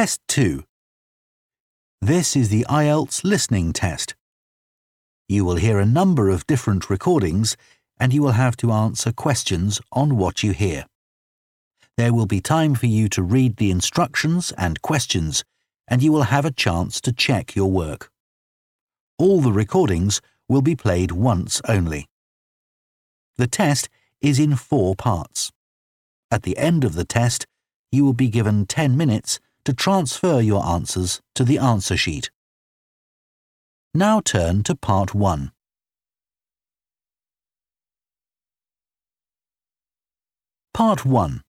Test 2. This is the IELTS listening test. You will hear a number of different recordings and you will have to answer questions on what you hear. There will be time for you to read the instructions and questions and you will have a chance to check your work. All the recordings will be played once only. The test is in four parts. At the end of the test, you will be given 10 minutes to transfer your answers to the answer sheet. Now turn to part 1. Part 1.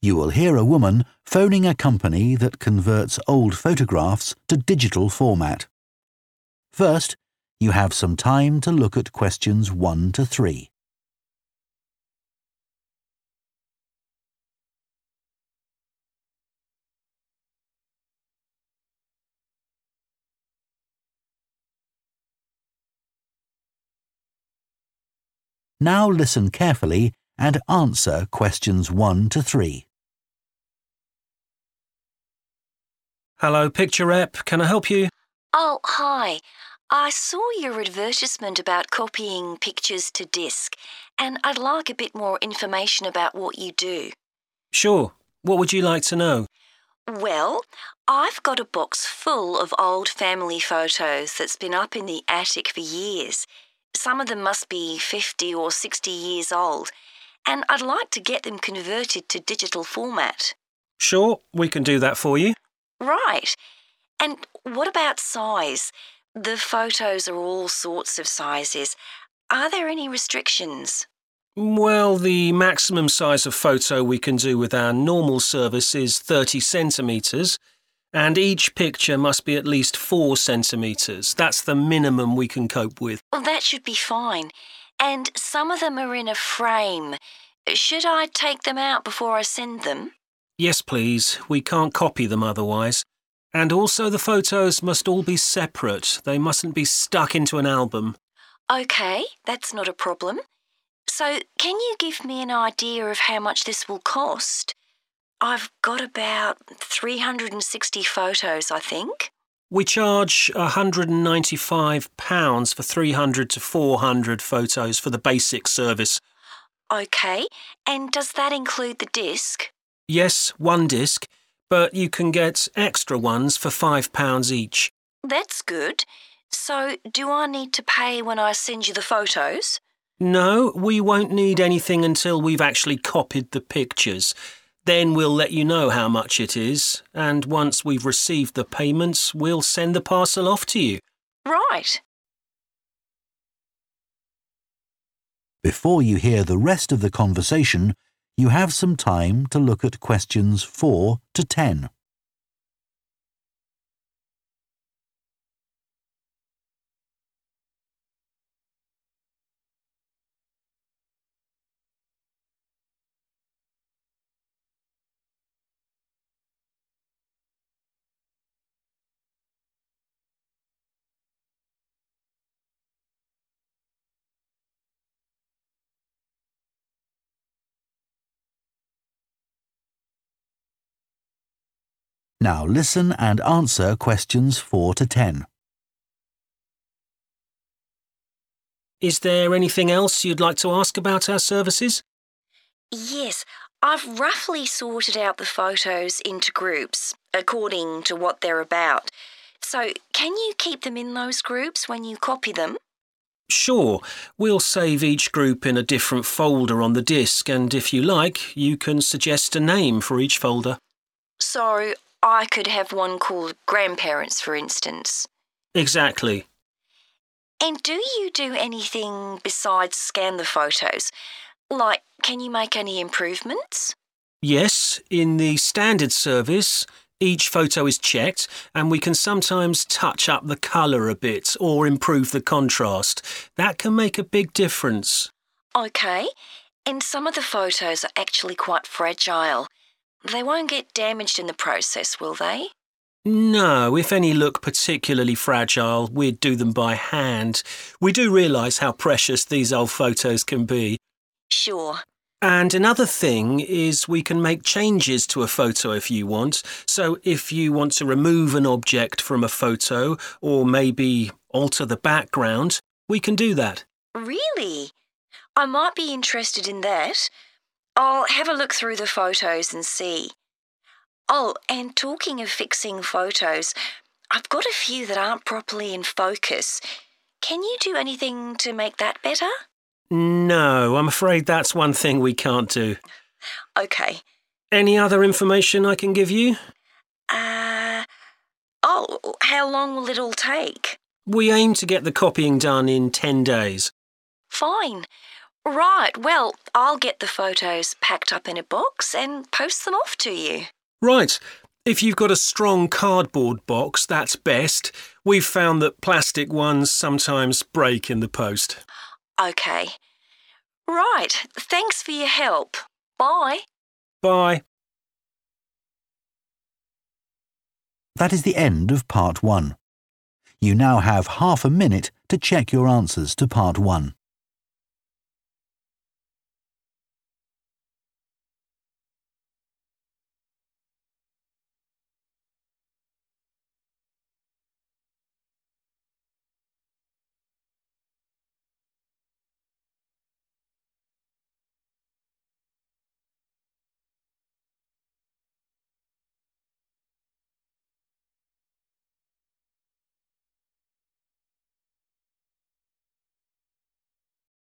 You will hear a woman phoning a company that converts old photographs to digital format. First, you have some time to look at questions 1 to 3. Now listen carefully and answer questions 1 to 3. Hello, Picture Rep. Can I help you? Oh, hi. I saw your advertisement about copying pictures to disk, and I'd like a bit more information about what you do. Sure. What would you like to know? Well, I've got a box full of old family photos that's been up in the attic for years. Some of them must be 50 or 60 years old, and I'd like to get them converted to digital format. Sure, we can do that for you. Right. And what about size? The photos are all sorts of sizes. Are there any restrictions? Well, the maximum size of photo we can do with our normal service is 30 centimetres, and each picture must be at least 4 centimetres. That's the minimum we can cope with. Well, that should be fine. And some of them are in a frame. Should I take them out before I send them? Yes, please. We can't copy them otherwise. And also, the photos must all be separate. They mustn't be stuck into an album. OK, that's not a problem. So, can you give me an idea of how much this will cost? I've got about 360 photos, I think. We charge £195 for 300 to 400 photos for the basic service. OK, and does that include the disc? Yes, one disc, but you can get extra ones for £5 each. That's good. So, do I need to pay when I send you the photos? No, we won't need anything until we've actually copied the pictures. Then we'll let you know how much it is, and once we've received the payments, we'll send the parcel off to you. Right. Before you hear the rest of the conversation, you have some time to look at questions 4 to 10. Now listen and answer questions 4 to 10. Is there anything else you'd like to ask about our services? Yes, I've roughly sorted out the photos into groups according to what they're about. So, can you keep them in those groups when you copy them? Sure, we'll save each group in a different folder on the disk, and if you like, you can suggest a name for each folder. So, I could have one called grandparents, for instance. Exactly. And do you do anything besides scan the photos? Like, can you make any improvements? Yes, in the standard service, each photo is checked and we can sometimes touch up the colour a bit or improve the contrast. That can make a big difference. OK. And some of the photos are actually quite fragile. They won't get damaged in the process, will they? No, if any look particularly fragile, we'd do them by hand. We do realise how precious these old photos can be. Sure. And another thing is we can make changes to a photo if you want. So if you want to remove an object from a photo or maybe alter the background, we can do that. Really? I might be interested in that. I'll have a look through the photos and see. Oh, and talking of fixing photos, I've got a few that aren't properly in focus. Can you do anything to make that better? No, I'm afraid that's one thing we can't do. Okay. Any other information I can give you? Uh, oh, how long will it all take? We aim to get the copying done in 10 days. Fine. Right, well, I'll get the photos packed up in a box and post them off to you. Right. If you've got a strong cardboard box, that's best. We've found that plastic ones sometimes break in the post. Okay. Right, thanks for your help. Bye. Bye. That is the end of part one. You now have half a minute to check your answers to part one.